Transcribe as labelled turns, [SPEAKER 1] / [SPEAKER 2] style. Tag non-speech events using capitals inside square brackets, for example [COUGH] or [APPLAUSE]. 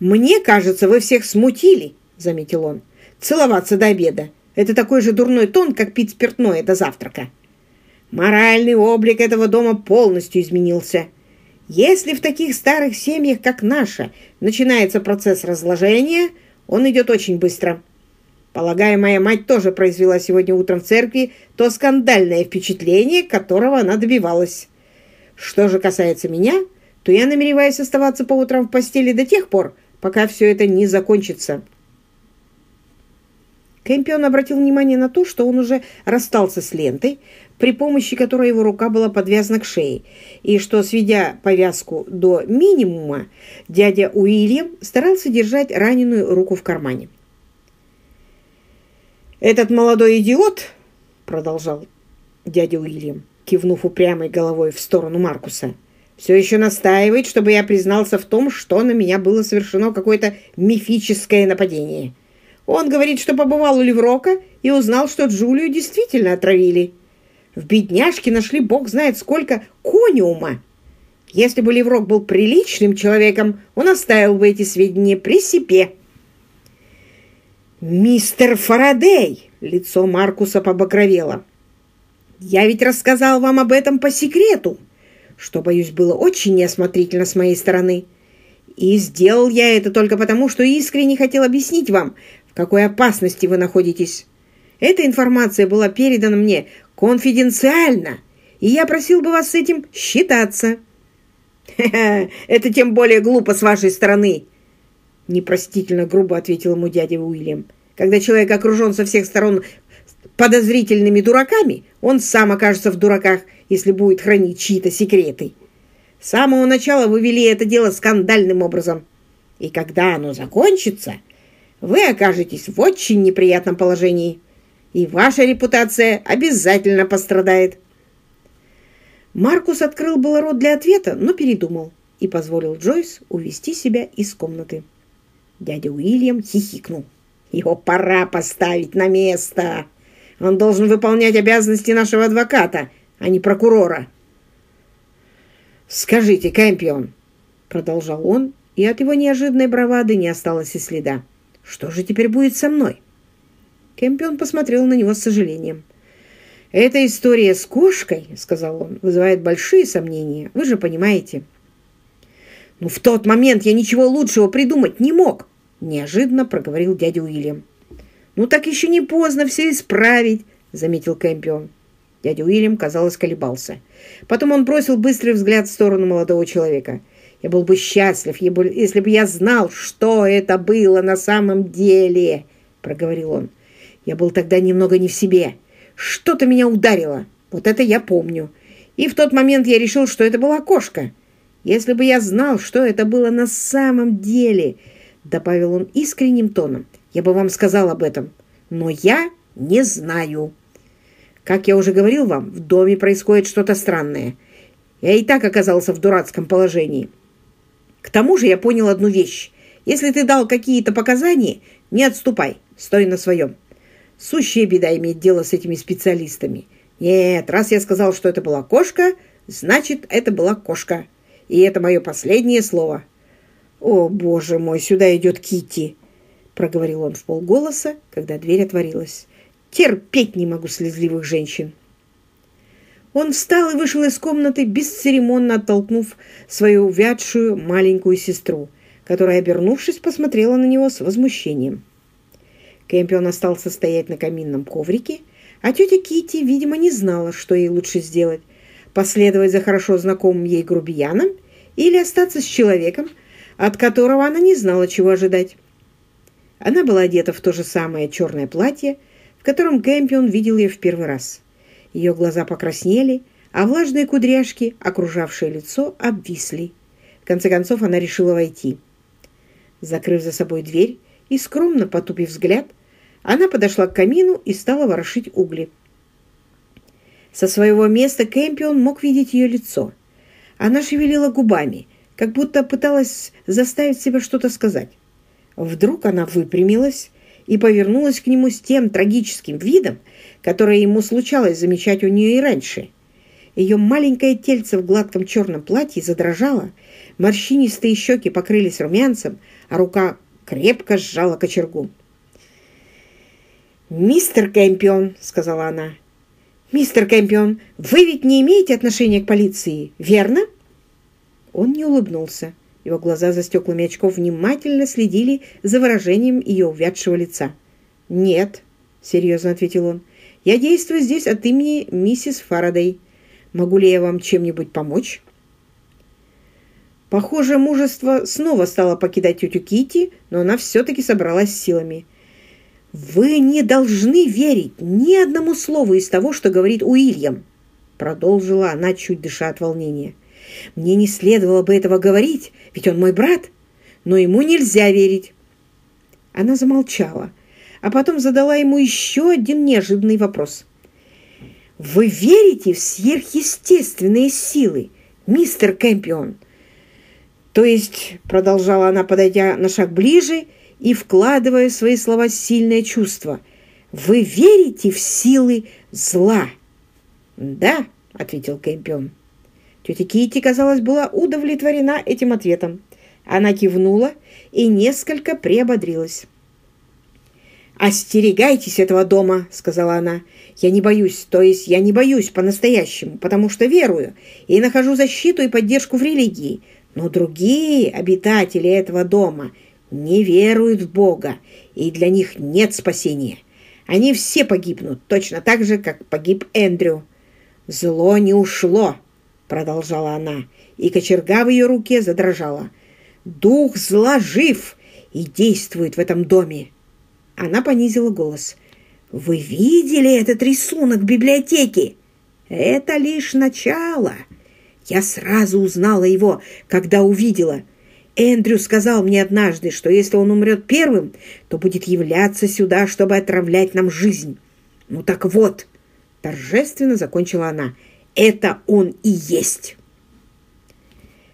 [SPEAKER 1] «Мне кажется, вы всех смутили», — заметил он. «Целоваться до обеда. Это такой же дурной тон, как пить спиртное до завтрака». Моральный облик этого дома полностью изменился. Если в таких старых семьях, как наша, начинается процесс разложения, он идет очень быстро. Полагаю, моя мать тоже произвела сегодня утром в церкви то скандальное впечатление, которого она добивалась. Что же касается меня, то я намереваюсь оставаться по утрам в постели до тех пор, пока все это не закончится. Кэмпион обратил внимание на то, что он уже расстался с лентой, при помощи которой его рука была подвязана к шее, и что, сведя повязку до минимума, дядя Уильям старался держать раненую руку в кармане. «Этот молодой идиот», — продолжал дядя Уильям, кивнув упрямой головой в сторону Маркуса, «все еще настаивает, чтобы я признался в том, что на меня было совершено какое-то мифическое нападение». Он говорит, что побывал у Леврока и узнал, что Джулию действительно отравили. В бедняжке нашли бог знает сколько кониума. Если бы Леврок был приличным человеком, он оставил бы эти сведения при себе. «Мистер Фарадей!» — лицо Маркуса побагровело. «Я ведь рассказал вам об этом по секрету, что, боюсь, было очень неосмотрительно с моей стороны. И сделал я это только потому, что искренне хотел объяснить вам, в какой опасности вы находитесь. Эта информация была передана мне конфиденциально, и я просил бы вас с этим считаться. [LAUGHS] это тем более глупо с вашей стороны, непростительно грубо ответил ему дядя Уильям. Когда человек окружен со всех сторон подозрительными дураками, он сам окажется в дураках, если будет хранить чьи-то секреты. С самого начала вы вели это дело скандальным образом. И когда оно закончится, вы окажетесь в очень неприятном положении, и ваша репутация обязательно пострадает. Маркус открыл было рот для ответа, но передумал и позволил Джойс увести себя из комнаты. Дядя Уильям хихикнул. Его пора поставить на место. Он должен выполнять обязанности нашего адвоката, а не прокурора. «Скажите, Кэмпион», — продолжал он, и от его неожиданной бравады не осталось и следа. Что же теперь будет со мной?» Кемпион посмотрел на него с сожалением. «Эта история с кошкой, — сказал он, — вызывает большие сомнения. Вы же понимаете». «Ну, в тот момент я ничего лучшего придумать не мог!» — неожиданно проговорил дядя Уильям. «Ну, так еще не поздно все исправить!» — заметил Кэмпион. Дядя Уильям, казалось, колебался. Потом он бросил быстрый взгляд в сторону молодого человека. Я был бы счастлив, если бы я знал, что это было на самом деле, — проговорил он. Я был тогда немного не в себе. Что-то меня ударило. Вот это я помню. И в тот момент я решил, что это была кошка. Если бы я знал, что это было на самом деле, — добавил он искренним тоном, — я бы вам сказал об этом. Но я не знаю. Как я уже говорил вам, в доме происходит что-то странное. Я и так оказался в дурацком положении. К тому же я понял одну вещь. Если ты дал какие-то показания, не отступай, стой на своем. Сущая беда иметь дело с этими специалистами. Нет, раз я сказал, что это была кошка, значит, это была кошка. И это мое последнее слово. «О, боже мой, сюда идет Кити, проговорил он в полголоса, когда дверь отворилась. «Терпеть не могу слезливых женщин!» Он встал и вышел из комнаты, бесцеремонно оттолкнув свою увядшую маленькую сестру, которая, обернувшись, посмотрела на него с возмущением. Кэмпион остался стоять на каминном коврике, а тетя Кити, видимо, не знала, что ей лучше сделать – последовать за хорошо знакомым ей грубияном или остаться с человеком, от которого она не знала, чего ожидать. Она была одета в то же самое черное платье, в котором Кэмпион видел ее в первый раз – ее глаза покраснели, а влажные кудряшки, окружавшие лицо, обвисли. В конце концов она решила войти. Закрыв за собой дверь и скромно потупив взгляд, она подошла к камину и стала ворошить угли. Со своего места Кэмпион мог видеть ее лицо. Она шевелила губами, как будто пыталась заставить себя что-то сказать. Вдруг она выпрямилась и повернулась к нему с тем трагическим видом, которое ему случалось замечать у нее и раньше. Ее маленькое тельце в гладком черном платье задрожало, морщинистые щеки покрылись румянцем, а рука крепко сжала кочергу. «Мистер Кэмпион», — сказала она, — «мистер Кэмпион, вы ведь не имеете отношения к полиции, верно?» Он не улыбнулся. Его глаза за стеклами очков внимательно следили за выражением ее увядшего лица. «Нет», — серьезно ответил он, — «я действую здесь от имени миссис Фарадей. Могу ли я вам чем-нибудь помочь?» Похоже, мужество снова стало покидать тетю Кити, но она все-таки собралась силами. «Вы не должны верить ни одному слову из того, что говорит Уильям», продолжила она, чуть дыша от волнения. «Мне не следовало бы этого говорить, ведь он мой брат, но ему нельзя верить». Она замолчала, а потом задала ему еще один неожиданный вопрос. «Вы верите в сверхъестественные силы, мистер Кэмпион?» «То есть», — продолжала она, подойдя на шаг ближе и вкладывая в свои слова сильное чувство, «вы верите в силы зла?» «Да», — ответил Кэмпион. Тетя Китти, казалось, была удовлетворена этим ответом. Она кивнула и несколько приободрилась. «Остерегайтесь этого дома», — сказала она. «Я не боюсь, то есть я не боюсь по-настоящему, потому что верую и нахожу защиту и поддержку в религии. Но другие обитатели этого дома не веруют в Бога, и для них нет спасения. Они все погибнут, точно так же, как погиб Эндрю. Зло не ушло, продолжала она, и кочерга в ее руке задрожала. Дух зла жив и действует в этом доме. Она понизила голос. «Вы видели этот рисунок в библиотеке? Это лишь начало. Я сразу узнала его, когда увидела. Эндрю сказал мне однажды, что если он умрет первым, то будет являться сюда, чтобы отравлять нам жизнь. Ну так вот, торжественно закончила она, это он и есть».